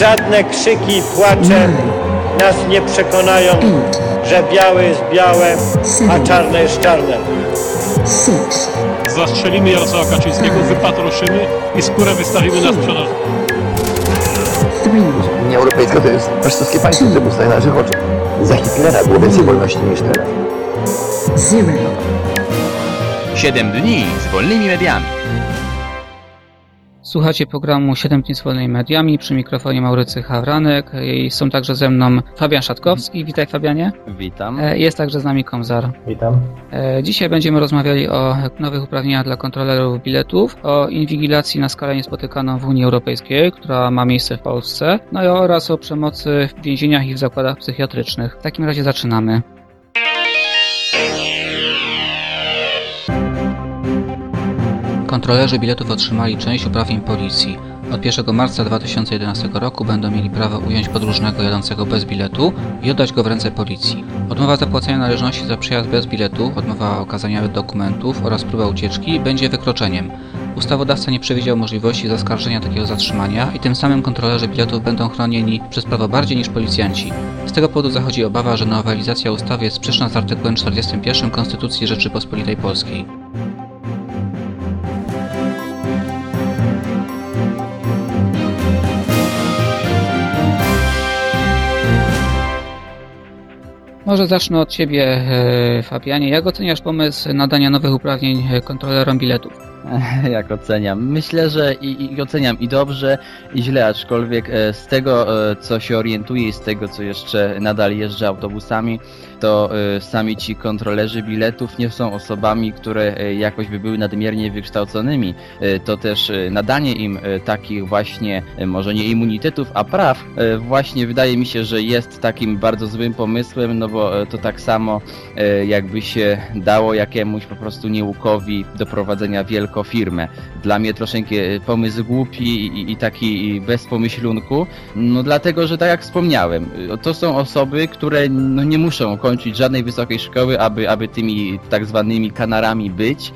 Żadne krzyki i płacze nas nie przekonają, że białe jest białe, a czarne jest czarne. Zastrzelimy Jarosława Kaczyńskiego, wypatroszymy i skórę wystawimy na sprzedaż. Unia Europejska to jest faszystowskie państwo, które powstaje na naszych oczach. Za Hitlera było więcej wolności niż teraz. 7 dni z wolnymi mediami. Słuchacie programu 7 dni z wolnymi mediami przy mikrofonie Maurycy Hawranek i są także ze mną Fabian Szatkowski. Witaj Fabianie. Witam. E, Jest także z nami Komzar. Witam. E, Dzisiaj będziemy rozmawiali o nowych uprawnieniach dla kontrolerów biletów, o inwigilacji na skalę niespotykaną w Unii Europejskiej, która ma miejsce w Polsce, no i oraz o przemocy w więzieniach i w zakładach psychiatrycznych. W takim razie zaczynamy. Kontrolerzy biletów otrzymali część uprawnień policji. Od 1 marca 2011 roku będą mieli prawo ująć podróżnego jadącego bez biletu i oddać go w ręce policji. Odmowa zapłacenia należności za przejazd bez biletu, odmowa okazania dokumentów oraz próba ucieczki będzie wykroczeniem. Ustawodawca nie przewidział możliwości zaskarżenia takiego zatrzymania i tym samym kontrolerzy biletów będą chronieni przez prawo bardziej niż policjanci. Z tego powodu zachodzi obawa, że nowelizacja ustawy jest sprzeczna z artykułem 41 Konstytucji Rzeczypospolitej Polskiej. Może zacznę od Ciebie, e, Fabianie. Jak oceniasz pomysł nadania nowych uprawnień kontrolerom biletów? Jak oceniam? Myślę, że i, i oceniam i dobrze, i źle, aczkolwiek e, z tego, e, co się orientuję i z tego, co jeszcze nadal jeżdżę autobusami, to e, sami ci kontrolerzy biletów nie są osobami, które jakoś by były nadmiernie wykształconymi. To też nadanie im takich właśnie, może nie immunitetów, a praw, właśnie wydaje mi się, że jest takim bardzo złym pomysłem, no bo to tak samo jakby się dało jakiemuś po prostu nieukowi do prowadzenia wielką firmę. Dla mnie troszeczkę e, pomysł głupi i, i taki bez pomyślunku, no dlatego, że tak jak wspomniałem, e, to są osoby, które no, nie muszą kończyć żadnej wysokiej szkoły, aby, aby tymi tak zwanymi kanarami być,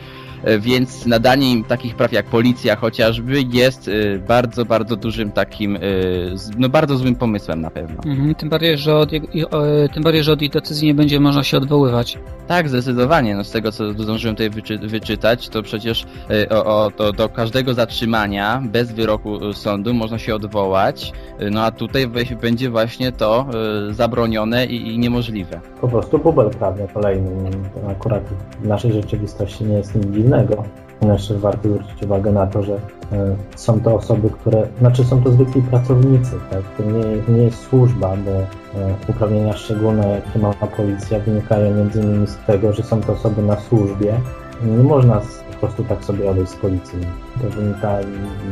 więc nadanie im takich praw jak policja chociażby jest e, bardzo, bardzo dużym takim, e, no bardzo złym pomysłem na pewno. Mhm, tym, bardziej, że od, e, tym bardziej, że od ich decyzji nie będzie można się odwoływać. Tak, zdecydowanie. No z tego, co zdążyłem tutaj wyczy wyczytać, to przecież o, o, to, do każdego zatrzymania bez wyroku sądu można się odwołać, no a tutaj weź, będzie właśnie to zabronione i, i niemożliwe. Po prostu bubel prawny kolejny. To akurat w naszej rzeczywistości nie jest nic dziwnego. Jeszcze warto zwrócić uwagę na to, że e, są to osoby, które, znaczy są to zwykli pracownicy, tak? To nie, nie jest służba, bo e, uprawnienia szczególne, jakie ma policja, wynikają między innymi z tego, że są to osoby na służbie. Nie można po prostu tak sobie odejść z policji. To wynika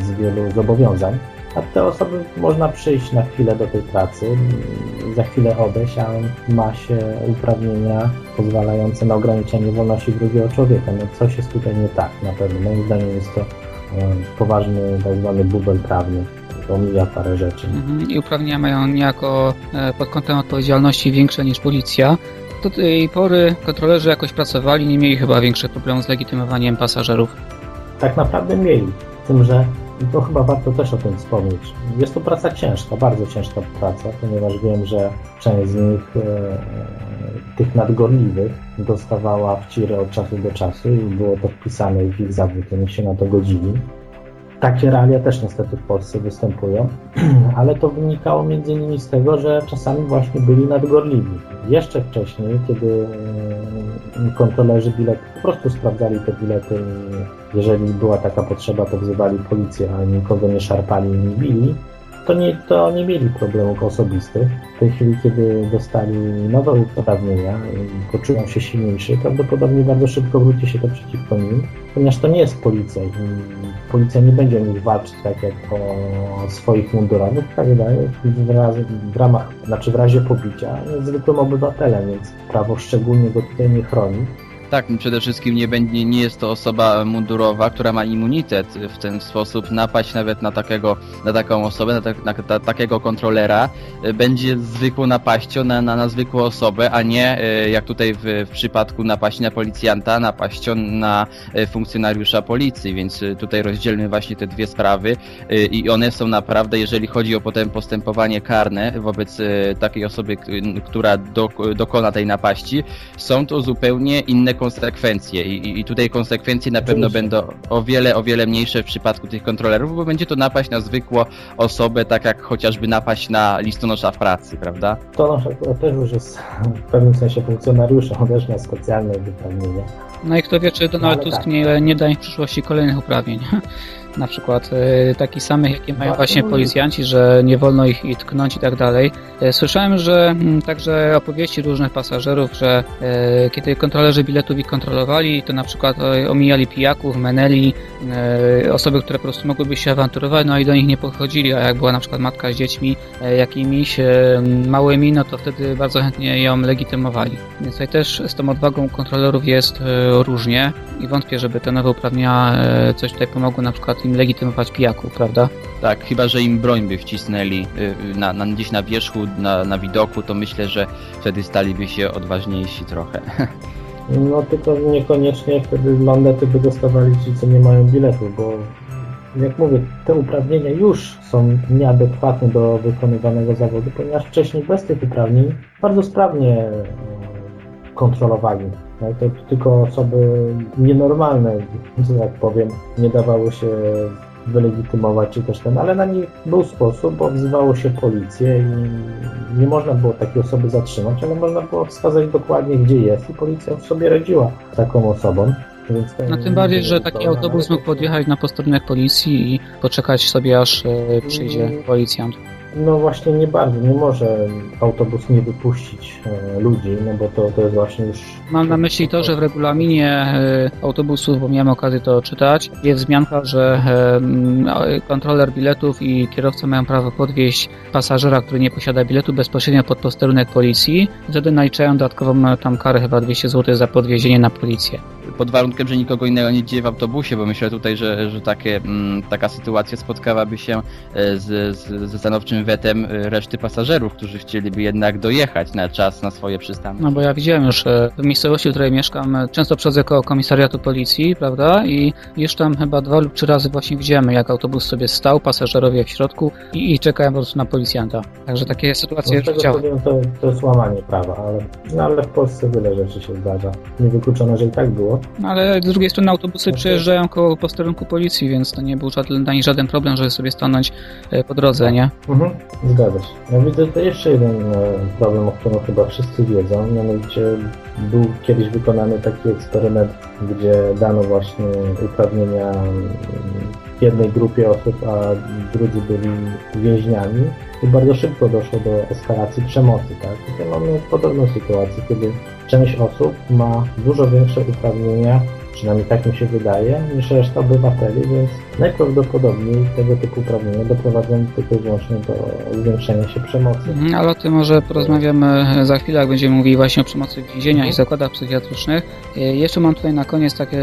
z wielu zobowiązań. A te osoby można przyjść na chwilę do tej pracy, mm, za chwilę odejść, a ma się uprawnienia pozwalające na ograniczenie wolności drugiego człowieka. No coś jest tutaj nie tak na pewno. Moim zdaniem jest to e, poważny tak zwany bubel prawny. To omija parę rzeczy. Mhm, I uprawnienia mają niejako e, pod kątem odpowiedzialności większe niż policja. Do tej pory kontrolerzy jakoś pracowali, nie mieli chyba większych problemów z legitymowaniem pasażerów. tak naprawdę mieli. Z tym, że to chyba warto też o tym wspomnieć. Jest to praca ciężka, bardzo ciężka praca, ponieważ wiem, że część z nich, e, tych nadgorliwych, dostawała wciry od czasu do czasu i było to wpisane w ich zawód, oni się na to godzili. Takie realia też niestety w Polsce występują, ale to wynikało między innymi z tego, że czasami właśnie byli nadgorliwi. Jeszcze wcześniej, kiedy kontrolerzy biletów po prostu sprawdzali te bilety. Jeżeli była taka potrzeba, to wzywali policję, a nikogo nie szarpali nie bili, to nie, to nie mieli problemów osobistych. W tej chwili, kiedy dostali nowe uprawnienia i poczują się silniejsi, prawdopodobnie bardzo szybko wróci się to przeciwko nim, ponieważ to nie jest policja policja nie będzie o nich walczyć tak jak o swoich mundurowych, tak raz, w ramach, znaczy w razie pobicia jest zwykłym obywatelem, więc prawo szczególnie go tutaj nie chroni. Tak, przede wszystkim nie, będzie, nie jest to osoba mundurowa, która ma immunitet w ten sposób napaść nawet na takiego, na taką osobę, na, tak- na, ta- takiego kontrolera, e, będzie zwykłą napaścią na, na, na zwykłą osobę, a nie e, jak tutaj w, w przypadku napaści na policjanta, napaścią na e, funkcjonariusza policji, więc tutaj rozdzielmy właśnie te dwie sprawy i one są naprawdę, jeżeli chodzi o potem postępowanie karne wobec takiej osoby, która do, dokona tej napaści, są to zupełnie inne konsekwencje i, i- tutaj konsekwencje na pewno będą o wiele, o wiele mniejsze w przypadku tych kontrolerów, bo będzie to napaść na zwykłą osobę, tak jak chociażby napaść na listonosza w pracy, prawda? To nasz też już jest w pewnym sensie funkcjonariuszem, on też ma specjalne wypełnienie. No i kto wie, czy Donald Ale Tusk tak. nie, nie da im w przyszłości kolejnych uprawnień. Na przykład e, takich samych, jakie mają właśnie policjanci, że nie wolno ich tknąć i tak dalej. E, Słyszałem, że mm, także opowieści różnych pasażerów, że e, kiedy kontrolerzy biletów ich kontrolowali, to na przykład omijali pijaków, meneli, osoby, które po prostu mogłyby się awanturować, no i do nich nie podchodzili, a jak była na przykład matka z dziećmi jakimiś małymi, no to wtedy bardzo chętnie ją legitymowali. Więc tutaj też z tą odwagą kontrolerów jest różnie i wątpię, żeby te nowe uprawnienia coś tutaj pomogły na przykład im legitymować pijaków, prawda? Tak, chyba, że im broń by wcisnęli y, y, na, na, gdzieś na wierzchu, na, na widoku, to myślę, że wtedy staliby się odważniejsi trochę. No tylko niekoniecznie wtedy landety by dostawali ci, co nie mają biletów, bo jak mówię, te uprawnienia już są nieadekwatne do wykonywanego zawodu, ponieważ wcześniej bez tych uprawnień bardzo sprawnie e, kontrolowali. To tylko osoby nienormalne, że tak powiem, nie dawały się wylegitymować czy też ten, ale na nich był sposób, bo wzywało się policję i nie można było takiej osoby zatrzymać, ale można było wskazać dokładnie gdzie jest i policja sobie radziła z taką osobą. No tym bardziej, że taki autobus mógł podjechać na posterunek policji i poczekać sobie aż e, przyjdzie policjant. No właśnie nie bardzo, nie może autobus nie wypuścić e, ludzi, no bo to, to jest właśnie już... Mam na myśli to, że w regulaminie e, autobusów, bo miałem okazję to czytać, jest wzmianka, że e, kontroler biletów i kierowca mają prawo podwieźć pasażera, który nie posiada biletu bezpośrednio pod posterunek policji. Wtedy naliczają dodatkową tam karę chyba 200 zł za podwiezienie na policję. Pod warunkiem, że nikogo innego nie dzieje w autobusie, bo myślę tutaj, że, że takie, mm, taka sytuacja spotkałaby się e, z, z, ze stanowczym wetem e, reszty pasażerów, którzy chcieliby jednak dojechać na czas na swoje przystanki. No bo ja widziałem już e, w miejscowości, w której mieszkam, często przechodzę koło komisariatu policji, prawda? I już tam chyba dwa lub trzy razy właśnie widziałem, jak autobus sobie stał, pasażerowie w środku i, i czekają po prostu na policjanta. Także takie sytuacje No, widziałem. powiem, to, to jest łamanie prawa, ale, no, ale w Polsce wiele rzeczy się zdarza. Niewykluczone, że i tak było. No, Ale z drugiej strony autobusy przejeżdżają koło posterunku policji, więc to nie był żaden, ani żaden problem, żeby sobie stanąć e, po drodze, nie? Mhm, zgadza się. Ja widzę to jeszcze jeden e, problem, o którym chyba wszyscy wiedzą, mianowicie był kiedyś wykonany taki eksperyment, gdzie dano właśnie uprawnienia jednej grupie osób, a drudzy byli więźniami i bardzo szybko doszło do eskalacji przemocy, tak? Tutaj mamy podobną sytuację, kiedy część osób ma dużo większe uprawnienia, przynajmniej tak mi się wydaje, niż reszta obywateli, więc najprawdopodobniej tego typu uprawnienia doprowadzą tylko i wyłącznie do zwiększenia się przemocy. Mhm, Ale o tym może porozmawiamy za chwilę, jak będziemy mówili właśnie o przemocy w więzieniach Mhm. i zakładach psychiatrycznych. E, Jeszcze mam tutaj na koniec takie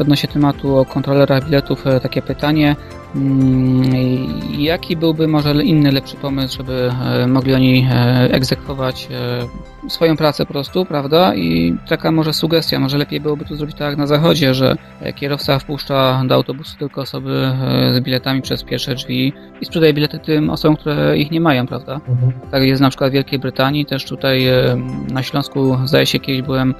odnośnie tematu o kontrolerach biletów e, takie pytanie. Mm, Jaki byłby może inny, lepszy pomysł, żeby e, mogli oni egzekwować swoją pracę po prostu, prawda? I taka może sugestia, może lepiej byłoby tu zrobić tak jak na zachodzie, że e, kierowca wpuszcza do autobusu tylko osoby e, z biletami przez pierwsze drzwi i sprzedaje bilety tym osobom, które ich nie mają, prawda? Mhm. Tak jest na przykład w Wielkiej Brytanii, też tutaj e, na Śląsku, zdaje się, kiedyś byłem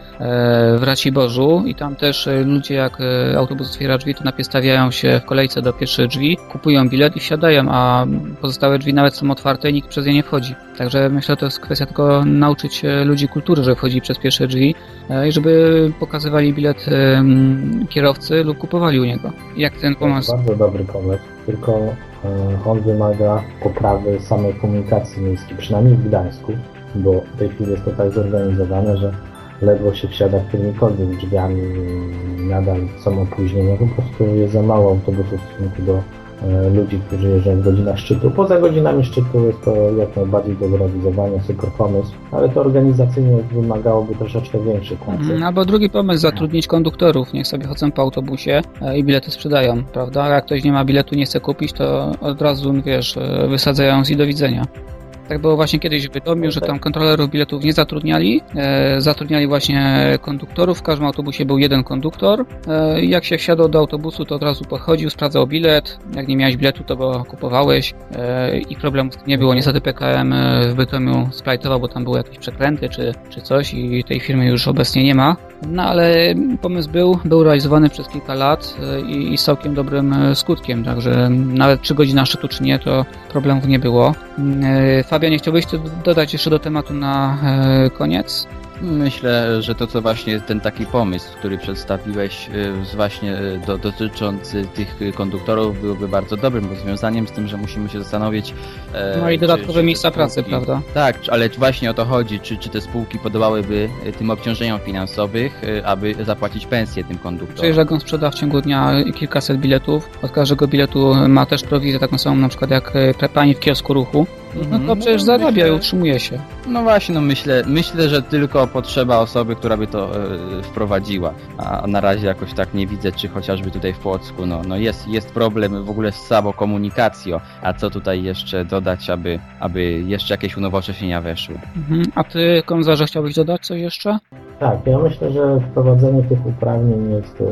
w Raciborzu i tam też ludzie, jak autobus otwiera drzwi, to najpierw stawiają się w kolejce do pierwszych drzwi, kupują bilet i wsiadają, a pozostałe drzwi nawet są otwarte i nikt przez nie nie wchodzi. Także myślę, że to jest kwestia tylko nauczyć e, ludzi kultury, żeby wchodzili przez pierwsze drzwi e, i żeby pokazywali bilet e, kierowcy lub kupowali u niego. Jak ten To jest pomysł? bardzo dobry pomysł, tylko e, on wymaga poprawy samej komunikacji miejskiej, przynajmniej w Gdańsku, bo w tej chwili jest to tak zorganizowane, że ledwo się wsiada którymkolwiek drzwiami, nadal są opóźnienia, po prostu jest za mało autobusów w stosunku do e, ludzi, którzy jeżdżą w godzinach szczytu. Poza godzinami szczytu jest to jak najbardziej do zrealizowania, super pomysł, ale to organizacyjnie wymagałoby troszeczkę większej pracy. Mm, Albo drugi pomysł, zatrudnić konduktorów, niech sobie chodzą po autobusie e, i bilety sprzedają, prawda? Jak ktoś nie ma biletu, nie chce kupić, to od razu, wiesz, e, wysadzają i do widzenia. Tak było właśnie kiedyś w Bytomiu, że tam kontrolerów biletów nie zatrudniali. E, zatrudniali właśnie konduktorów. W każdym autobusie był jeden konduktor. E, jak się wsiadło do autobusu, to od razu podchodził, sprawdzał bilet. Jak nie miałeś biletu, to go kupowałeś e, i problemów nie było. Niestety PKM e, w Bytomiu splajtował, bo tam były jakieś przekręty czy, czy coś i tej firmy już obecnie nie ma. No ale pomysł był, był realizowany przez kilka lat e, i, i z całkiem dobrym e, skutkiem, także nawet 3 godziny szczytu czy nie, to problemów nie było. Fabianie, chciałbyś tu dodać jeszcze do tematu na e, koniec? Myślę, że to co właśnie ten taki pomysł, który przedstawiłeś, z właśnie y, do, dotyczący tych konduktorów byłby bardzo dobrym rozwiązaniem z tym, że musimy się zastanowić. e, No i czy- dodatkowe czy te miejsca pracy, spółki- prawda? Tak, czy- ale właśnie o to chodzi, czy, czy te spółki podołałyby y, tym obciążeniom finansowych, aby zapłacić pensję tym konduktorom. Przecież jak on sprzeda w ciągu dnia kilkaset biletów, od każdego biletu ma też prowizję taką samą na przykład jak e, pani w kiosku ruchu, no Mhm. to przecież No, zarabia i utrzymuje się. No właśnie, no myślę, myślę, że tylko potrzeba osoby, która by to e, wprowadziła. A na razie jakoś tak nie widzę, czy chociażby tutaj w Płocku, no, no jest, jest problem w ogóle z samą komunikacją. A co tutaj jeszcze dodać, aby, aby jeszcze jakieś unowocześnienia weszły? Mhm. A ty, komisarze, chciałbyś dodać coś jeszcze? Tak, ja myślę, że wprowadzenie tych uprawnień jest e,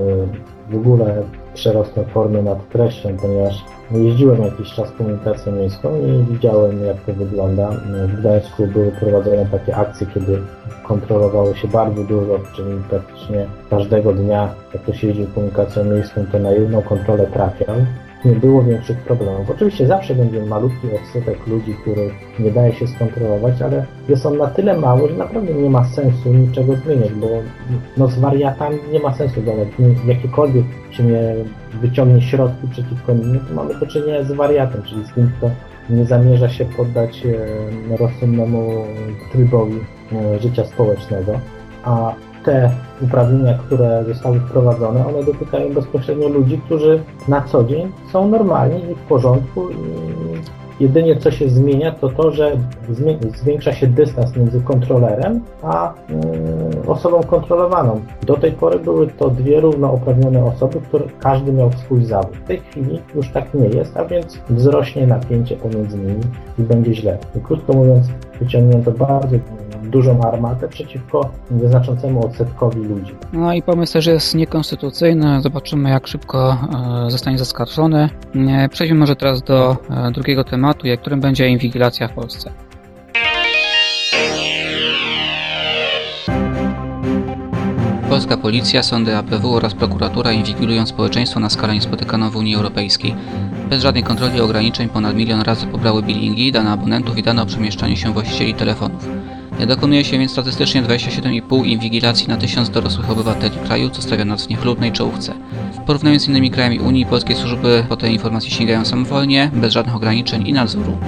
w ogóle przerostem formy nad treścią, ponieważ jeździłem jakiś czas komunikacją miejską i widziałem jak to wygląda. W Gdańsku były prowadzone takie akcje, kiedy kontrolowało się bardzo dużo, czyli praktycznie każdego dnia, jak ktoś jeździł komunikacją miejską, to na jedną kontrolę trafiał. Nie było większych problemów. Oczywiście zawsze będzie malutki odsetek ludzi, których nie daje się skontrolować, ale jest on na tyle mały, że naprawdę nie ma sensu niczego zmieniać, bo no z wariatami nie ma sensu. Nie- Jakiekolwiek czy nie wyciągnie środki przeciwko nim, to mamy do czynienia z wariatem, czyli z kim, kto nie zamierza się poddać e, rozsądnemu trybowi e, życia społecznego, a te uprawnienia, które zostały wprowadzone, one dotykają bezpośrednio ludzi, którzy na co dzień są normalni i w porządku i jedynie co się zmienia to to, że zwiększa się dystans między kontrolerem a y, osobą kontrolowaną. Do tej pory były to dwie równouprawnione osoby, które każdy miał swój zawód. W tej chwili już tak nie jest, a więc wzrośnie napięcie pomiędzy nimi i będzie źle. I krótko mówiąc, wyciągnięto bardzo dużą armatę przeciwko nieznaczącemu odsetkowi ludzi. No i pomysł też jest niekonstytucyjny. Zobaczymy, jak szybko e, zostanie zaskarżony. E, Przejdźmy może teraz do e, drugiego tematu, jak którym będzie inwigilacja w Polsce. Polska policja, sądy ABW oraz prokuratura inwigilują społeczeństwo na skalę niespotykaną w Unii Europejskiej. Bez żadnej kontroli i ograniczeń ponad milion razy pobrały billingi, dane abonentów i dane o przemieszczaniu się właścicieli telefonów. Dokonuje się więc statystycznie 27,5 inwigilacji na tysiąc dorosłych obywateli kraju, co stawia nas w niechlubnej czołówce. W porównaniu z innymi krajami Unii, polskie służby po te informacje sięgają samowolnie, bez żadnych ograniczeń i nadzoru.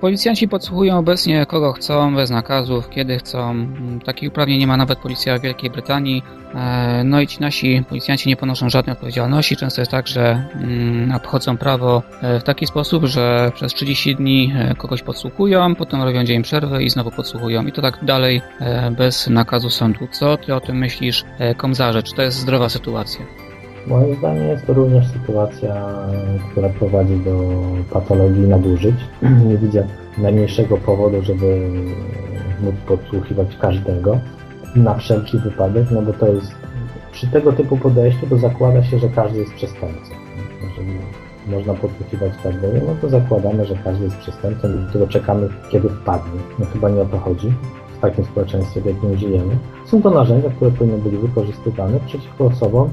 Policjanci podsłuchują obecnie kogo chcą, bez nakazów, kiedy chcą. Mm, Takich uprawnień nie ma nawet policja w Wielkiej Brytanii. E, No i ci nasi policjanci nie ponoszą żadnej odpowiedzialności. Często jest tak, że mm, obchodzą prawo e, w taki sposób, że przez 30 dni e, kogoś podsłuchują, potem robią dzień przerwy i znowu podsłuchują. I to tak dalej bez nakazu sądu. Co ty o tym myślisz, Komzarze? Czy to jest zdrowa sytuacja? Moim zdaniem jest to również sytuacja, która prowadzi do patologii nadużyć. Nie widzę najmniejszego powodu, żeby móc podsłuchiwać każdego na wszelki wypadek, no bo to jest przy tego typu podejściu to zakłada się, że każdy jest przestępcą. Jeżeli można podsłuchiwać każdego, no to zakładamy, że każdy jest przestępcą i do czekamy, kiedy wpadnie. No chyba nie o to chodzi w takim społeczeństwie, w jakim żyjemy. Są to narzędzia, które powinny być wykorzystywane przeciwko osobom,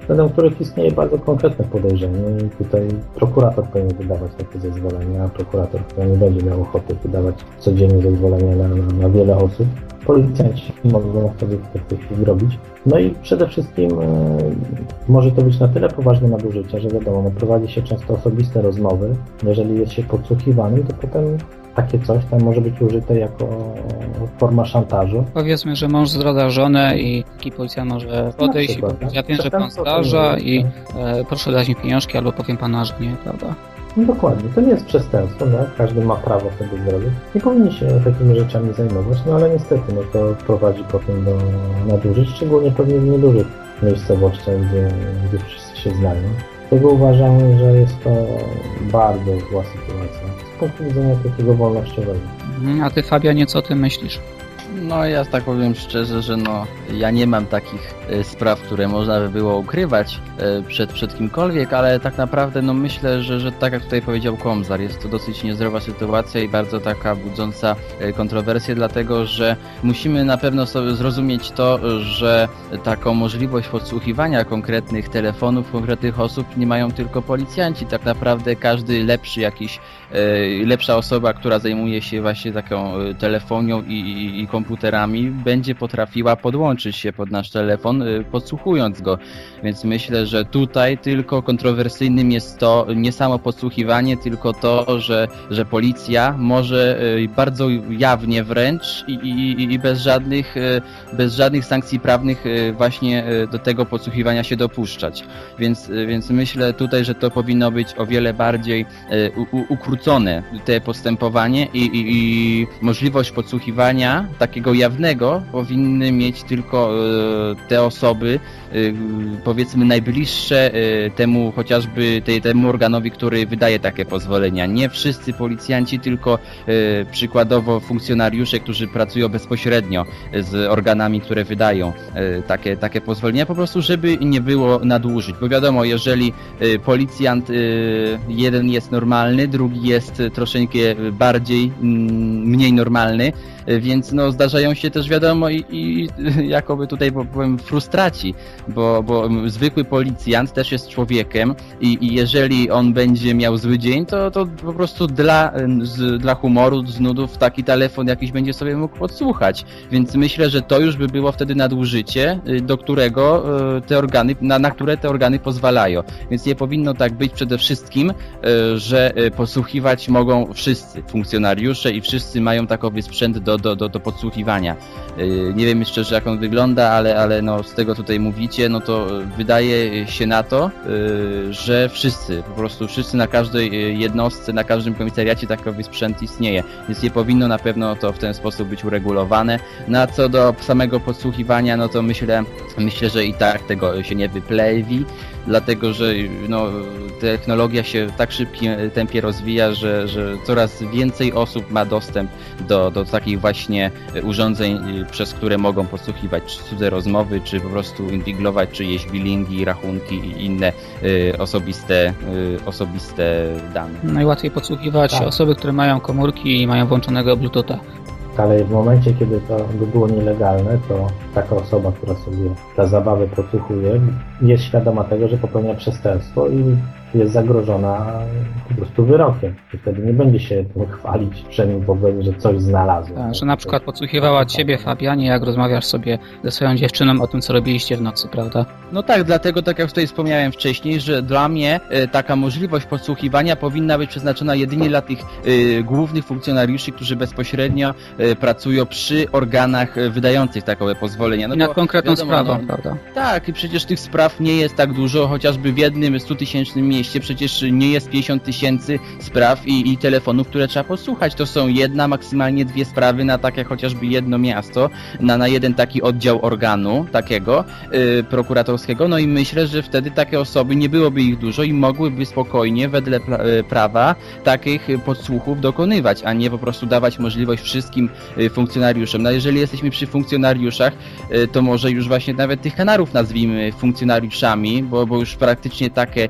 względem których istnieje bardzo konkretne podejrzenie i tutaj prokurator powinien wydawać takie zezwolenia, a prokurator, który nie będzie miał ochoty wydawać codziennie zezwolenia na, na, na wiele osób, policjanci mogą wtedy w tej chwili robić. No i przede wszystkim e, może to być na tyle poważne nadużycie, że wiadomo, no, prowadzi się często osobiste rozmowy. Jeżeli jest się podsłuchiwanym, to potem takie coś tam może być użyte jako forma szantażu. Powiedzmy, że mąż zdradza żonę i taki policjant może podejść i przykład, powiedzieć, tak? ja wiem, że pan zdarza i e, proszę dać mi pieniążki albo powiem pana, że nie, prawda? No dokładnie, to nie jest przestępstwo, no, każdy ma prawo sobie zrobić. Nie powinni się takimi rzeczami zajmować, no ale niestety no, to prowadzi potem do nadużyć, szczególnie pewnie w niedużych miejscowościach, gdzie, gdzie wszyscy się znają. Dlatego uważam, że jest to bardzo zła sytuacja takiego wolnościowego. Mhm, A ty, Fabianie, co ty myślisz? No ja tak powiem szczerze, że no ja nie mam takich e, spraw, które można by było ukrywać e, przed, przed kimkolwiek, ale tak naprawdę no myślę, że, że tak jak tutaj powiedział Komzar, jest to dosyć niezdrowa sytuacja i bardzo taka budząca e, kontrowersje, dlatego że musimy na pewno sobie zrozumieć to, że taką możliwość podsłuchiwania konkretnych telefonów, konkretnych osób nie mają tylko policjanci. Tak naprawdę każdy lepszy jakiś, lepsza osoba, która zajmuje się właśnie taką telefonią i, i, i komputerami, będzie potrafiła podłączyć się pod nasz telefon, e, podsłuchując go. Więc myślę, że tutaj tylko kontrowersyjnym jest to nie samo podsłuchiwanie, tylko to, że, że policja może e, bardzo jawnie wręcz i, i, i bez żadnych, e, bez żadnych sankcji prawnych właśnie do tego podsłuchiwania się dopuszczać. Więc, więc myślę tutaj, że to powinno być o wiele bardziej u, u, ukrócone te postępowanie i, i, i możliwość podsłuchiwania takiego jawnego powinny mieć tylko e, te osoby, e, powiedzmy najbliższe e, temu chociażby tej, temu organowi, który wydaje takie pozwolenia. Nie wszyscy policjanci, tylko przykładowo funkcjonariusze, którzy pracują bezpośrednio z organami, które wydają takie, takie pozwolenia, po prostu żeby nie było nadużyć. Bo wiadomo, jeżeli policjant jeden jest normalny, drugi jest troszeczkę bardziej, mm, mniej normalny, więc no zdarzają się też wiadomo i, i jakoby tutaj powiem frustraci, bo, bo zwykły policjant też jest człowiekiem i, i jeżeli on będzie miał zły dzień, to, to po prostu dla, z, dla humoru, z nudów taki telefon jakiś będzie sobie mógł podsłuchać. Więc myślę, że to już by było wtedy nadużycie, y, do którego y, te organy, na, na które te organy pozwalają. Więc nie powinno tak być przede wszystkim, y, że podsłuchiwać mogą wszyscy funkcjonariusze i wszyscy mają takowy sprzęt do, do, do, do podsłuchiwania. Y, Nie wiem jeszcze, jak on wygląda, ale, ale no, z tego tutaj mówicie, no to y, wydaje się na to, y, że wszyscy, po prostu wszyscy na każdej jednostce, na każdym komisariacie takowy sprzęt istnieje, więc nie powinno na pewno to w ten sposób być uregulowane. No a co do samego podsłuchiwania, no to myślę, myślę, że i tak tego się nie wyplewi, dlatego że no, technologia się w tak szybkim tempie rozwija, że, że coraz więcej osób ma dostęp do, do takich właśnie urządzeń, przez które mogą podsłuchiwać cudze rozmowy, czy po prostu inwigilować czyjeś bilingi, rachunki i inne y, osobiste, y, osobiste dane. Najłatwiej podsłuchiwać Tak. osoby, które mają komórki i mają włączonego Bluetootha. Ale w momencie, kiedy to by było nielegalne, to taka osoba, która sobie dla zabawy podsłuchuje, jest świadoma tego, że popełnia przestępstwo i jest zagrożona po prostu wyrokiem. I wtedy nie będzie się tym chwalić przynajmniej powiem, że coś znalazła. Tak, że na przykład podsłuchiwała ciebie, Fabianie, jak rozmawiasz sobie ze swoją dziewczyną o tym, co robiliście w nocy, prawda? No tak, dlatego tak jak tutaj wspomniałem wcześniej, że dla mnie e, taka możliwość podsłuchiwania powinna być przeznaczona jedynie dla tych e, głównych funkcjonariuszy, którzy bezpośrednio e, pracują przy organach wydających takowe pozwolenia. No I nad bo konkretną wiadomo, sprawą, no, prawda? Tak, i przecież tych spraw nie jest tak dużo, chociażby w jednym 100-tysięcznym mieście przecież nie jest 50 tysięcy spraw i, i telefonów, które trzeba posłuchać. To są jedna, maksymalnie dwie sprawy na takie chociażby jedno miasto, na, na jeden taki oddział organu takiego yy, prokuratorskiego. No i myślę, że wtedy takie osoby, nie byłoby ich dużo i mogłyby spokojnie wedle pra, y, prawa takich podsłuchów dokonywać, a nie po prostu dawać możliwość wszystkim y, funkcjonariuszom. No jeżeli jesteśmy przy funkcjonariuszach, y, to może już właśnie nawet tych kanarów nazwijmy funkcjonariuszami, bo, bo już praktycznie takie,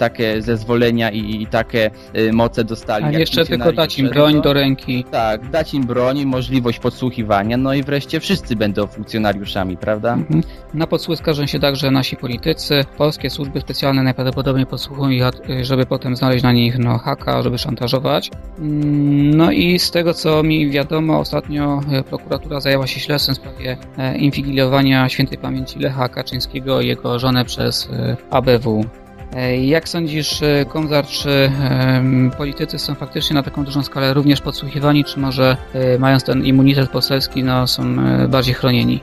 takie zezwolenia i, i takie y, moce dostali. A jeszcze tylko dać im broń no, do ręki. Tak, dać im broń, i możliwość podsłuchiwania, no i wreszcie wszyscy będą funkcjonariuszami, prawda? Mhm. Na podsłuch skarżą się także nasi politycy. Polskie służby specjalne najprawdopodobniej podsłuchują ich, a- żeby potem znaleźć na nich no, haka, żeby szantażować. Mm, No i z tego co mi wiadomo, ostatnio e, prokuratura zajęła się śledztwem w sprawie e, inwigilowania świętej pamięci Lecha Kaczyńskiego i jego żonę przez ABW. E, Jak sądzisz, e, Komzar, czy politycy są faktycznie na taką dużą skalę również podsłuchiwani, czy może e, mając ten immunitet poselski, no, są bardziej chronieni?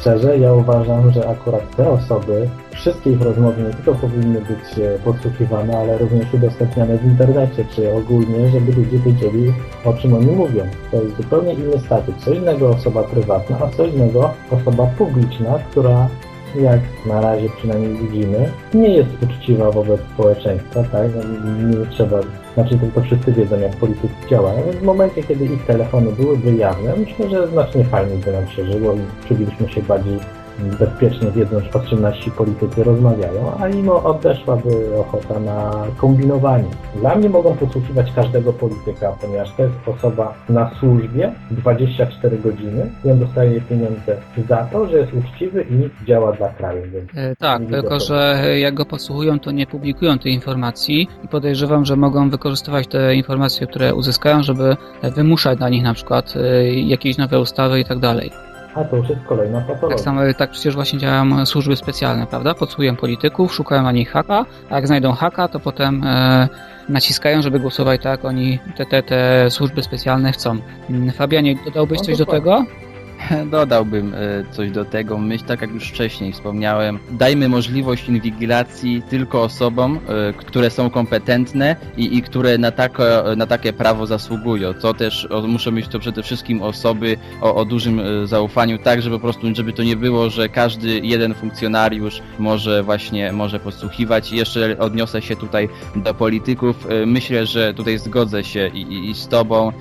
Szczerze, ja uważam, że akurat te osoby, wszystkie ich rozmowy nie tylko powinny być podsłuchiwane, ale również udostępniane w internecie, czy ogólnie, żeby ludzie wiedzieli, o czym oni mówią. To jest zupełnie inny status. Co innego osoba prywatna, a co innego osoba publiczna, która jak na razie przynajmniej widzimy, nie jest uczciwa wobec społeczeństwa, tak? No, Nie trzeba, znaczy to, to wszyscy wiedzą, jak politycy działają, w momencie, kiedy ich telefony byłyby jawne, myślę, że znacznie fajniej by nam się żyło i czulibyśmy się bardziej bezpiecznie wiedząc, o czym nasi politycy rozmawiają, a im odeszłaby ochota na kombinowanie. Dla mnie mogą posłuchiwać każdego polityka, ponieważ to jest osoba na służbie 24 godziny i on dostaje pieniądze za to, że jest uczciwy i działa dla kraju. E, Tak, tylko że jak go podsłuchują, to nie publikują tej informacji i podejrzewam, że mogą wykorzystywać te informacje, które uzyskają, żeby wymuszać na nich na przykład e, jakieś nowe ustawy i tak dalej. A to już jest kolejna Tak patologia. samo, tak przecież właśnie działają służby specjalne, prawda? Podsłuchują polityków, szukają na nich haka, a jak znajdą haka, to potem e, naciskają, żeby głosować tak, oni, te, te, te służby specjalne chcą. Mm, Fabianie, dodałbyś No coś do dokładnie. tego? Dodałbym e, coś do tego. Myśl, tak jak już wcześniej wspomniałem, dajmy możliwość inwigilacji tylko osobom, e, które są kompetentne i, i które na, tako, na takie prawo zasługują. To też o, muszą być to przede wszystkim osoby o, o dużym e, zaufaniu, tak żeby po prostu, żeby to nie było, że każdy jeden funkcjonariusz może właśnie może podsłuchiwać. Jeszcze odniosę się tutaj do polityków. Myślę, że tutaj zgodzę się i, i, i z tobą,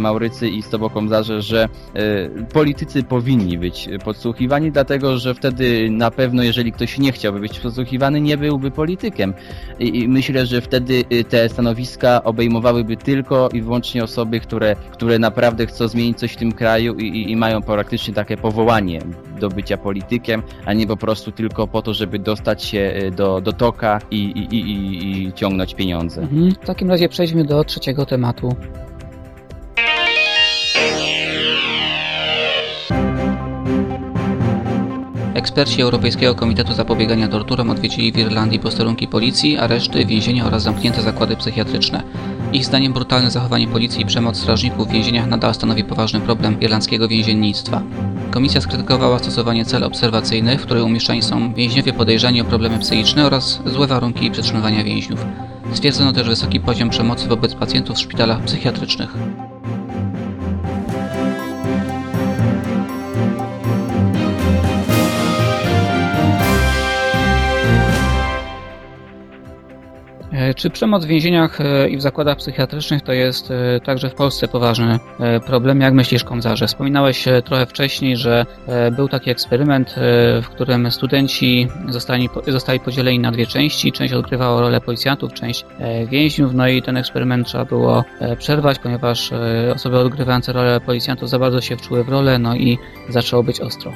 Maurycy, i z tobą, Komzarze, że e, politycy powinni być podsłuchiwani, dlatego że wtedy na pewno, jeżeli ktoś nie chciałby być podsłuchiwany, nie byłby politykiem. I, myślę, że wtedy y, te stanowiska obejmowałyby tylko i wyłącznie osoby, które, które naprawdę chcą zmienić coś w tym kraju i, i, i mają praktycznie takie powołanie do bycia politykiem, a nie po prostu tylko po to, żeby dostać się y, do, do toka i, i, i, i ciągnąć pieniądze. Mhm. W takim razie przejdźmy do trzeciego tematu. Eksperci Europejskiego Komitetu Zapobiegania Torturom odwiedzili w Irlandii posterunki policji, areszty, więzienia oraz zamknięte zakłady psychiatryczne. Ich zdaniem brutalne zachowanie policji i przemoc strażników w więzieniach nadal stanowi poważny problem irlandzkiego więziennictwa. Komisja skrytykowała stosowanie cel obserwacyjnych, w których umieszczani są więźniowie podejrzani o problemy psychiczne oraz złe warunki przetrzymywania więźniów. Stwierdzono też wysoki poziom przemocy wobec pacjentów w szpitalach psychiatrycznych. Czy przemoc w więzieniach e, i w zakładach psychiatrycznych to jest e, także w Polsce poważny e, problem? Jak myślisz, Komzarze? Wspominałeś trochę wcześniej, że był taki eksperyment, w którym studenci zostali, zostali podzieleni na dwie części. Część odgrywała rolę policjantów, część więźniów, no i ten eksperyment trzeba było przerwać, ponieważ osoby odgrywające rolę policjantów za bardzo się wczuły w rolę, no i zaczęło być ostro.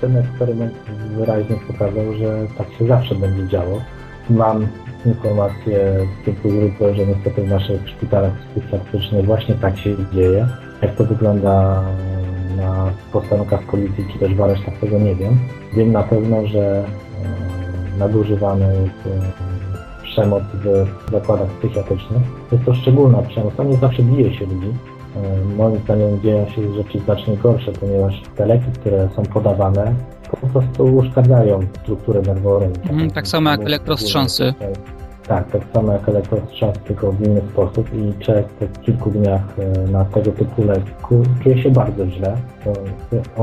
Ten eksperyment wyraźnie pokazał, że tak się zawsze będzie działo. Mam informacje z kilku źródeł, że niestety w naszych szpitalach psychiatrycznych właśnie tak się dzieje. Jak to wygląda na posterunkach policji czy też w aresztach, tego nie wiem. Wiem na pewno, że e, nadużywany jest e, przemoc w zakładach psychiatrycznych. Jest to szczególna przemoc, tam nie zawsze bije się ludzi. E, Moim zdaniem dzieją się rzeczy znacznie gorsze, ponieważ te leki, które są podawane, po prostu uszkadzają strukturę nerwową. Mhm, tak samo jak elektrostrząsy. Tak, tak samo jak elektrostrząs, tylko w inny sposób i człowiek po kilku dniach e, na tego typu leku czuje się bardzo źle. To,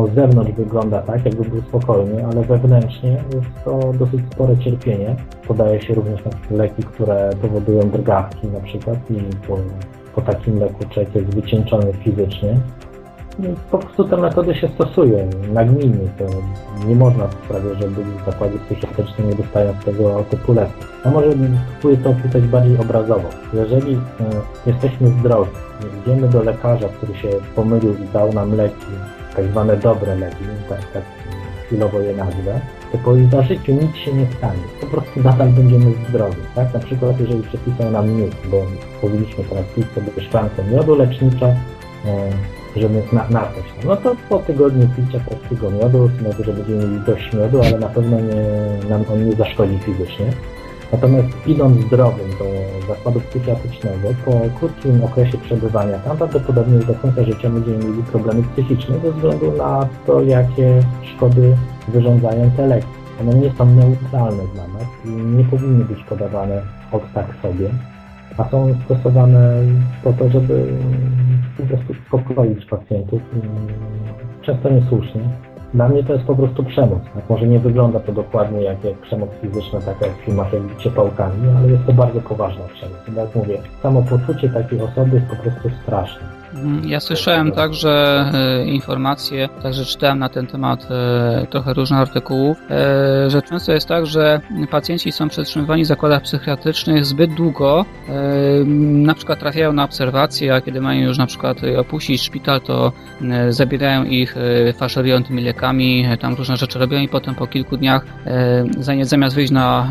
z zewnątrz wygląda tak, jakby był spokojny, ale wewnętrznie jest to dosyć spore cierpienie. Podaje się również na leki, które powodują drgawki na przykład i po, po takim leku człowiek jest wycieńczony fizycznie. po prostu te metody się stosuje nagminnie. To nie można sprawiać, że byli w zakładzie psychiatrycznym nie dostają tego typu leków. A może spróbuję to opisać bardziej obrazowo. Jeżeli e, jesteśmy zdrowi, idziemy do lekarza, który się pomylił i dał nam leki, tak zwane dobre leki, tak, tak chwilowo je nazwę, to po za życiu nic się nie stanie. Po prostu nadal będziemy zdrowi. Tak? Na przykład jeżeli przepisał nam miód, bo powinniśmy teraz pić sobie szklankę miodu leczniczo, e, żeby na, na coś. tam. No to po tygodniu picia takiego miodu, znaczy, że będziemy mieli dość miodu, ale na pewno nie, nam on nie zaszkodzi fizycznie. Natomiast idąc zdrowym do zakładu psychiatrycznego, po krótkim okresie przebywania tam, prawdopodobnie do końca życia będziemy mieli problemy psychiczne ze względu na to, jakie szkody wyrządzają te leki. One nie są neutralne dla nas i nie powinny być podawane od tak sobie, a są stosowane po to, żeby po prostu uspokoić pacjentów, często niesłusznie. Dla mnie to jest po prostu przemoc. Tak? Może nie wygląda to dokładnie jak, jak przemoc fizyczna, taka jak w filmach jak ale jest to bardzo poważna przemoc. Tak jak mówię, samo poczucie takiej osoby jest po prostu straszne. Ja słyszałem także e, informacje, także czytałem na ten temat e, trochę różnych artykułów, e, że często jest tak, że pacjenci są przetrzymywani w zakładach psychiatrycznych zbyt długo, na przykład trafiają na obserwację, a kiedy mają już na przykład opuścić szpital, to zabierają ich, faszerują tymi lekami, tam różne rzeczy robią i potem po kilku dniach zamiast- wyjść na,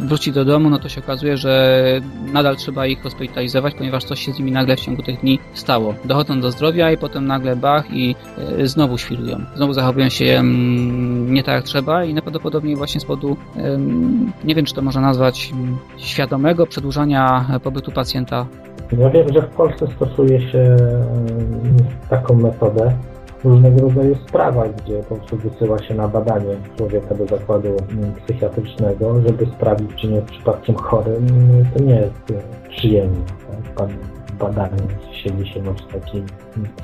wrócić do domu, no to się okazuje, że nadal trzeba ich hospitalizować, ponieważ coś się z nimi nagle w ciągu tych dni stało. Dochodzą do zdrowia i potem nagle bach i e, znowu świrują. Znowu zachowują się mm, nie tak jak trzeba i najprawdopodobniej właśnie z powodu, nie wiem czy to można nazwać mm, świadomego przedłużania e, pobytu pacjenta Ja wiem, że w Polsce stosuje się mm, taką metodę różnego rodzaju sprawach, gdzie po prostu wysyła się na badanie człowieka do zakładu mm, psychiatrycznego, żeby sprawdzić, czy nie jest przypadkiem chory. Mm, To nie jest e, przyjemne. Tak? Badanie siedzi się no, w takiej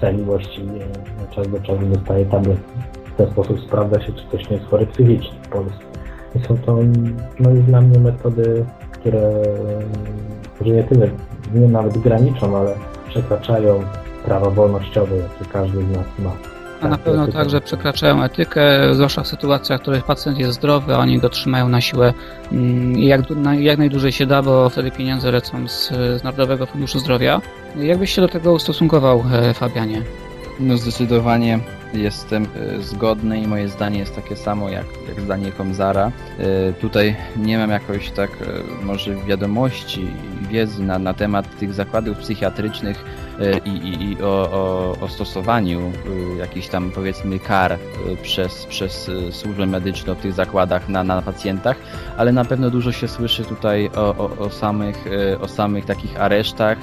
celi właściwie od czasu do czasu dostaje tabletki. W ten sposób sprawdza się, czy ktoś nie jest chory psychicznie w Polsce. I są to no, dla mnie metody, które że nie tyle, nie nawet graniczą, ale przekraczają prawa wolnościowe, jakie każdy z nas ma. A na Tak, pewno tak, tak. że przekraczają etykę, zwłaszcza w sytuacjach, w których pacjent jest zdrowy, a oni go trzymają na siłę mm, i jak, jak najdłużej się da, bo wtedy pieniądze lecą z, z Narodowego Funduszu Zdrowia. Jak byś się do tego ustosunkował, e, Fabianie? No zdecydowanie jestem e, zgodny i moje zdanie jest takie samo jak, jak zdanie Komzara. E, Tutaj nie mam jakoś tak e, może wiadomości i wiedzy na, na temat tych zakładów psychiatrycznych i, i, i o, o, o stosowaniu jakichś tam powiedzmy kar przez, przez służbę medyczną w tych zakładach na, na pacjentach, ale na pewno dużo się słyszy tutaj o, o, o, samych, o samych takich aresztach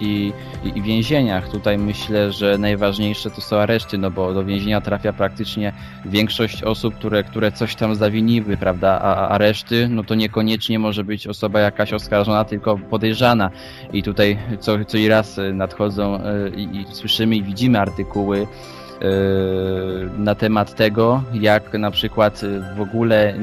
i, i, i więzieniach. Tutaj myślę, że najważniejsze to są areszty, no bo do więzienia trafia praktycznie większość osób, które, które coś tam zawiniły, prawda, a a areszty, no to niekoniecznie może być osoba jakaś oskarżona, tylko podejrzana. I tutaj co, co i raz nadchodzą e, i, i słyszymy i widzimy artykuły na temat tego, jak na przykład e, w ogóle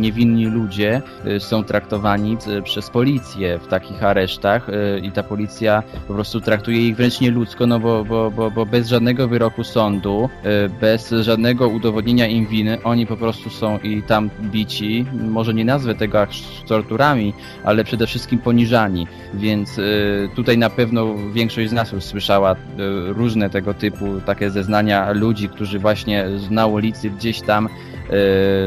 niewinni ludzie e, są traktowani e, przez policję w takich aresztach e, i ta policja po prostu traktuje ich wręcz nieludzko, no bo, bo, bo, bo bez żadnego wyroku sądu, e, bez żadnego udowodnienia im winy, oni po prostu są i tam bici, może nie nazwę tego aż torturami, ale przede wszystkim poniżani, więc e, tutaj na pewno większość z nas już słyszała e, różne tego typu takie zeznania ludzi, którzy właśnie na ulicy gdzieś tam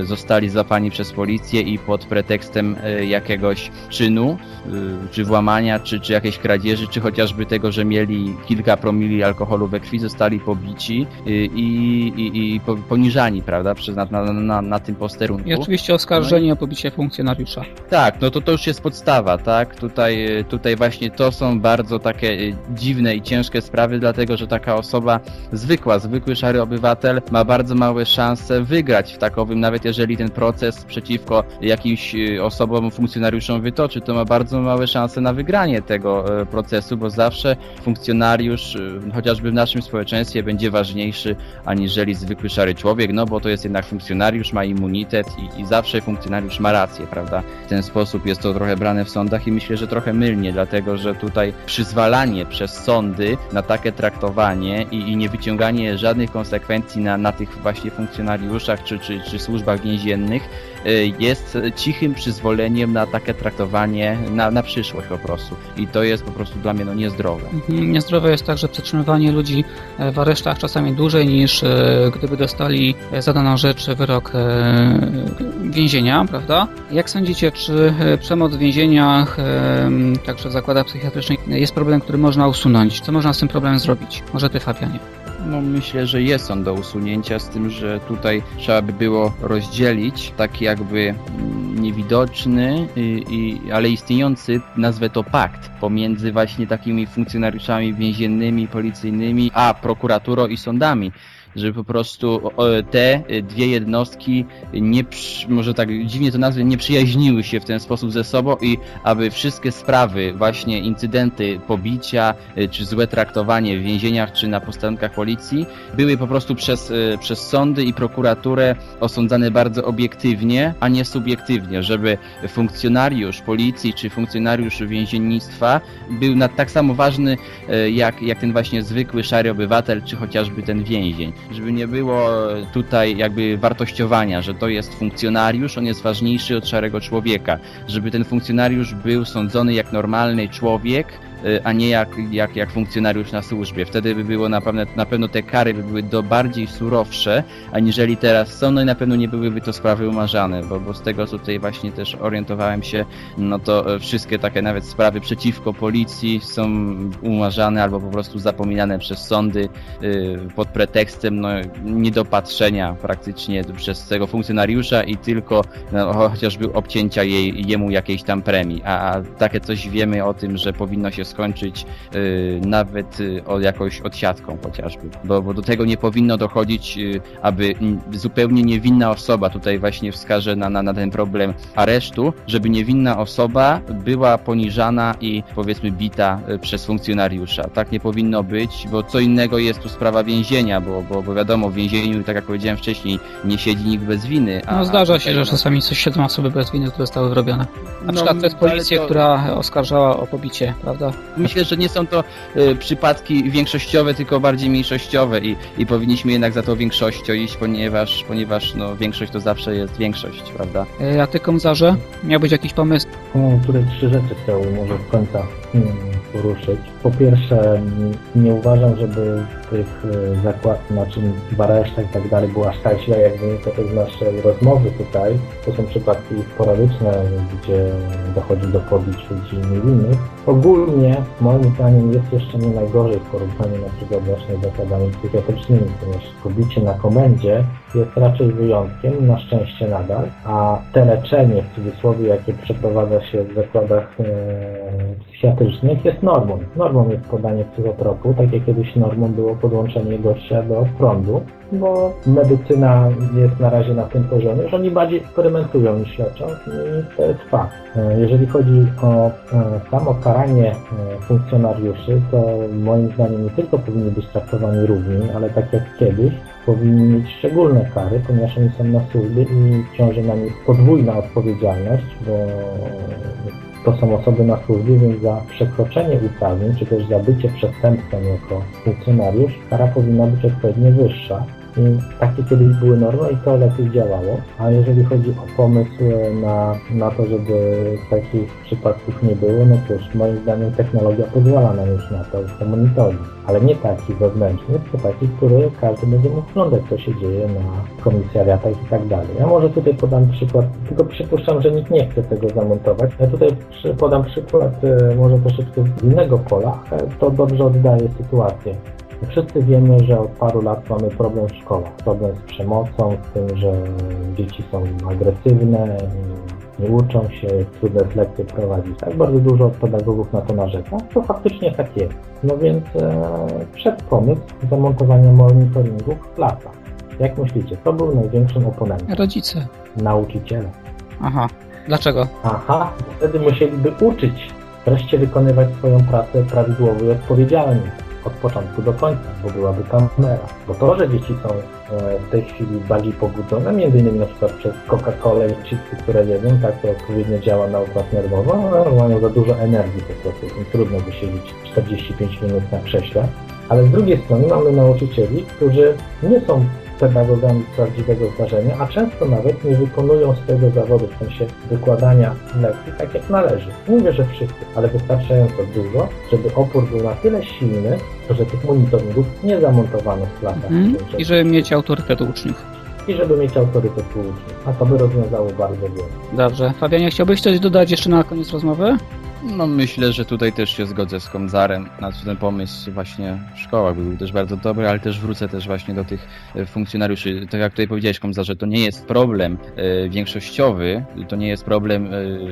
zostali złapani przez policję i pod pretekstem e, jakiegoś czynu, e, czy włamania, czy, czy jakiejś kradzieży, czy chociażby tego, że mieli kilka promili alkoholu we krwi, zostali pobici e, i, i, i po- poniżani, prawda, przez, na, na, na, tym posterunku. I oczywiście oskarżenie o pobicie funkcjonariusza. Tak, no to to już jest podstawa, tak? Tutaj, tutaj właśnie to są bardzo takie dziwne i ciężkie sprawy, dlatego że taka osoba zwykła, zwykły szary obywatel ma bardzo małe szanse wygrać w tak nawet jeżeli ten proces przeciwko jakimś y, osobom, funkcjonariuszom wytoczy, to ma bardzo małe szanse na wygranie tego e, procesu, bo zawsze funkcjonariusz, y, chociażby w naszym społeczeństwie, będzie ważniejszy aniżeli zwykły szary człowiek, no bo to jest jednak funkcjonariusz, ma immunitet i, i zawsze funkcjonariusz ma rację, prawda? W ten sposób jest to trochę brane w sądach i myślę, że trochę mylnie, dlatego że tutaj przyzwalanie przez sądy na takie traktowanie i, i nie wyciąganie żadnych konsekwencji na, na tych właśnie funkcjonariuszach czy, czy, czy służbach więziennych y, jest cichym przyzwoleniem na takie traktowanie na, na przyszłość po prostu. I to jest po prostu dla mnie no niezdrowe. Mhm. Niezdrowe jest także przetrzymywanie ludzi e, w aresztach czasami dłużej niż e, gdyby dostali e, za daną rzecz wyrok więzienia, prawda? Jak sądzicie, czy przemoc w więzieniach, także w zakładach psychiatrycznych jest problem, który można usunąć? Co można z tym problemem zrobić? Może ty, Fabianie? No myślę, że jest on do usunięcia, z tym, że tutaj trzeba by było rozdzielić taki jakby mm, niewidoczny, y, i, ale istniejący, nazwę to pakt, pomiędzy właśnie takimi funkcjonariuszami więziennymi, policyjnymi, a prokuraturą i sądami żeby po prostu te y, dwie jednostki nie, może tak dziwnie to nazwę, nie przyjaźniły się w ten sposób ze sobą i aby wszystkie sprawy, właśnie incydenty, pobicia, y, czy złe traktowanie w więzieniach, czy na posterunkach policji, były po prostu przez, y, przez sądy i prokuraturę osądzane bardzo obiektywnie, a nie subiektywnie, żeby funkcjonariusz policji, czy funkcjonariusz więziennictwa był na, tak samo ważny, jak, jak ten właśnie zwykły szary obywatel, czy chociażby ten więzień. Żeby nie było tutaj jakby wartościowania, że to jest funkcjonariusz, on jest ważniejszy od szarego człowieka. Żeby ten funkcjonariusz był sądzony jak normalny człowiek, a nie jak, jak, jak funkcjonariusz na służbie. Wtedy by było na pewno, na pewno te kary by były do bardziej surowsze, aniżeli teraz są, no i na pewno nie byłyby to sprawy umarzane, bo, bo z tego co tutaj właśnie też orientowałem się, no to e, wszystkie takie nawet sprawy przeciwko policji są umarzane albo po prostu zapominane przez sądy y, pod pretekstem no, niedopatrzenia praktycznie przez tego funkcjonariusza i tylko no, chociażby obcięcia jej, jemu jakiejś tam premii, a, a takie coś wiemy o tym, że powinno się skończyć y, nawet y, o jakąś odsiadką chociażby, bo, bo do tego nie powinno dochodzić, y, aby zupełnie niewinna osoba, tutaj właśnie wskażę na, na, na ten problem aresztu, żeby niewinna osoba była poniżana i powiedzmy bita y, przez funkcjonariusza. Tak nie powinno być, bo co innego jest tu sprawa więzienia, bo, bo, bo wiadomo, w więzieniu, tak jak powiedziałem wcześniej, nie siedzi nikt bez winy. a- No zdarza się, że czasami coś siedzą osoby bez winy, które zostały wyrobione. Na No, przykład przez ale policję, to- która oskarżała o pobicie, prawda? Myślę, że nie są to y, przypadki większościowe, tylko bardziej mniejszościowe i, i powinniśmy jednak za tą większością iść, ponieważ, ponieważ no, większość to zawsze jest większość, prawda? E, A ty, Komzarze, miał być jakiś pomysł? Mm, Tutaj trzy rzeczy chciałbym może w końca mm, poruszyć. Po pierwsze, mm, nie uważam, żeby w tych y, zakładach, znaczy w aresztach i tak dalej było aż tak źle, jak wynika z naszej rozmowy tutaj. To są przypadki sporadyczne, gdzie dochodzi do pobić ludzi niewinnych. Ogólnie, moim zdaniem, jest jeszcze nie najgorzej w porównaniu na przykład właśnie z zakładami psychiatrycznymi, ponieważ pobicie na komendzie jest raczej wyjątkiem, na szczęście nadal, a te leczenie w cudzysłowie, jakie przeprowadza się w zakładach e, psychiatrycznych jest normą. Normą jest podanie psychotropu, tak jak kiedyś normą było podłączenie gościa do prądu, bo medycyna jest na razie na tym poziomie, że oni bardziej eksperymentują niż leczą i to jest fakt. E, Jeżeli chodzi o e, samo karanie e, funkcjonariuszy, to moim zdaniem nie tylko powinni być traktowani równi, ale tak jak kiedyś, powinni mieć szczególne kary, ponieważ oni są na służbie i ciąży na nich podwójna odpowiedzialność, bo to są osoby na służbie, więc za przekroczenie uprawnień, czy też za bycie przestępcą jako funkcjonariusz, kara powinna być odpowiednio wyższa. I takie kiedyś były normy i to lepiej działało. A jeżeli chodzi o pomysł na, na to, żeby takich przypadków nie było, no cóż, moim zdaniem technologia pozwala nam już na to, jest to monitoring. Ale nie taki wewnętrzny, tylko taki, który każdy będzie mógł oglądać, co się dzieje na komisariatach i tak dalej. Ja może tutaj podam przykład, tylko przypuszczam, że nikt nie chce tego zamontować. Ja tutaj podam przykład e, może troszeczkę z innego pola, ale to dobrze oddaje sytuację. Wszyscy wiemy, że od paru lat mamy problem w szkołach. Problem z przemocą, z tym, że dzieci są agresywne, nie uczą się, trudno jest lekcje prowadzić. Tak bardzo dużo pedagogów na to narzeka. To faktycznie tak jest. No więc e, przed pomysł zamontowania monitoringu w klasach. Jak myślicie, kto był największym oponentem? Rodzice. Nauczyciele. Aha. Dlaczego? Aha, wtedy musieliby uczyć, wreszcie wykonywać swoją pracę prawidłowo i odpowiedzialnie. Od początku do końca, bo byłaby kamera. Bo to, że dzieci są e, w tej chwili bardziej pobudzone, między innymi na przykład przez Coca-Colę i chipsy, które jedzą, tak to odpowiednio działa na układ nerwowy, ale mają za dużo energii po prostu, im trudno wysiedzieć 45 minut na krześle. Ale z drugiej strony mamy nauczycieli, którzy nie są pedagogami prawdziwego zdarzenia, a często nawet nie wykonują swojego zawodu, w sensie wykładania lekcji tak jak należy. Nie mówię, że wszyscy, ale wystarczająco dużo, żeby opór był na tyle silny, że tych monitoringów nie zamontowano w klasach. Mhm. I żeby mieć autorytet uczniów. I żeby mieć autorytet uczniów. A to by rozwiązało bardzo wiele. Dobrze. Fabianie, chciałbyś coś dodać jeszcze na koniec rozmowy? No myślę, że tutaj też się zgodzę z Komzarem. Znaczy ten pomysł właśnie w szkołach był też bardzo dobry, ale też wrócę też właśnie do tych e, funkcjonariuszy. Tak jak tutaj powiedziałeś Komzarze, to nie jest problem e, większościowy, to nie jest problem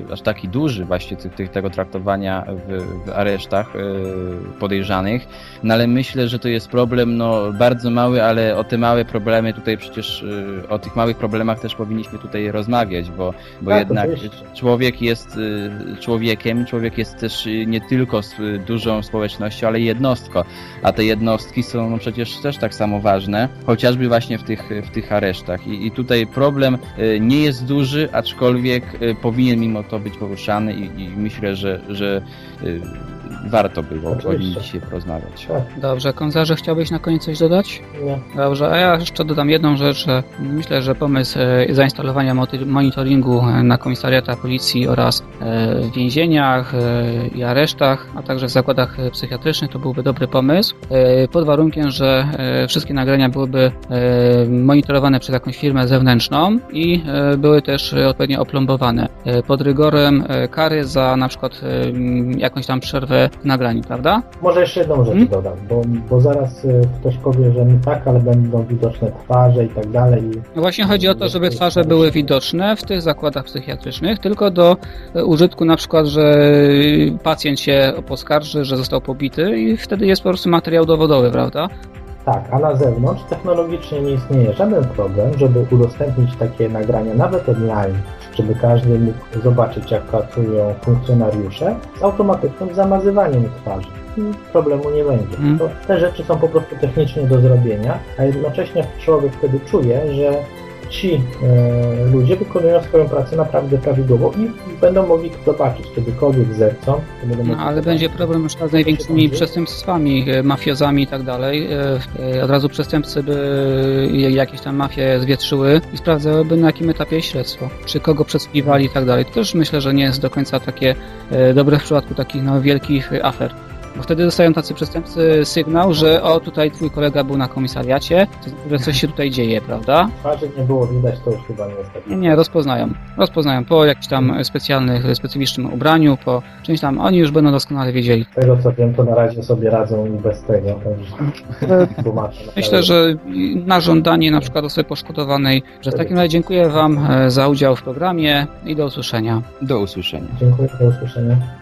e, aż taki duży właśnie tych, tych, tego traktowania w, w aresztach podejrzanych, no ale myślę, że to jest problem no bardzo mały, ale o te małe problemy tutaj przecież o tych małych problemach też powinniśmy tutaj rozmawiać, bo, bo Tak, jednak człowiek jest y, człowiekiem, człowiek jest też y, nie tylko y, dużą społecznością, ale jednostką, a te jednostki są no, przecież też tak samo ważne, chociażby właśnie w tych, w tych aresztach. I, I tutaj problem y, nie jest duży, aczkolwiek powinien mimo to być poruszany i, i myślę, że, że warto było o nim Oczywiście. dzisiaj porozmawiać. Tak, Dobrze. Konzarze, chciałbyś na koniec coś dodać? nie. Dobrze, a ja jeszcze dodam jedną rzecz, że myślę, że pomysł e, zainstalowania monitoringu na komisariatach policji oraz e, w więzieniach e, i aresztach, a także w zakładach psychiatrycznych to byłby dobry pomysł, pod warunkiem, że wszystkie nagrania byłyby monitorowane przez jakąś firmę zewnętrzną i były też odpowiednio oplombowane pod rygorem kary za na przykład jakąś tam przerwę w nagraniu, prawda? Może jeszcze jedną rzecz Hmm? dodam, bo, bo zaraz y, ktoś powie, że no tak, ale będą widoczne twarze i tak dalej. No właśnie chodzi o to, żeby twarze były widoczne w tych zakładach psychiatrycznych, tylko do e, użytku na przykład, że pacjent się poskarży, że został pobity i wtedy jest po prostu materiał dowodowy, prawda? Tak, a na zewnątrz technologicznie nie istnieje żaden problem, żeby udostępnić takie nagrania nawet online, żeby każdy mógł zobaczyć, jak pracują funkcjonariusze z automatycznym zamazywaniem twarzy. I Problemu nie będzie. Mm. To, te rzeczy są po prostu technicznie do zrobienia, a jednocześnie człowiek wtedy czuje, że ci e, ludzie wykonują swoją pracę naprawdę prawidłowo i będą mogli zobaczyć, kiedykolwiek zechcą. to No, ale będzie problem już z największymi przestępstwami, e, mafiozami i tak dalej. E, Od razu przestępcy by jakieś tam mafie zwietrzyły i sprawdzałyby na jakim etapie śledztwo, czy kogo przesłuchiwali i tak dalej. To też myślę, że nie jest do końca takie dobre w przypadku takich no, wielkich afer. Bo wtedy dostają tacy przestępcy sygnał, że o tutaj twój kolega był na komisariacie, że coś się tutaj dzieje, prawda? Twarzy nie było widać, to już chyba nie jest tak. Nie, rozpoznają. Rozpoznają po jakimś tam specjalnych, specyficznym ubraniu, po czymś tam. Oni już będą doskonale wiedzieli. Z tego co wiem, to na razie sobie radzą i bez tego. Także. Myślę, że na żądanie na przykład osoby poszkodowanej, że w takim razie dziękuję Wam e, za udział w programie i do usłyszenia. Do usłyszenia. Dziękuję, do usłyszenia.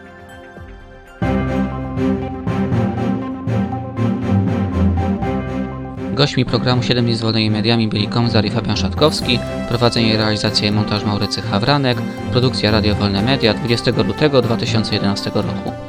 Gośćmi programu 7 dni z wolnymi mediami byli Komzar i Fabian Szatkowski, prowadzenie i realizacja i montaż Maurycy Hawranek, produkcja Radio Wolne Media 20 lutego 2011 roku.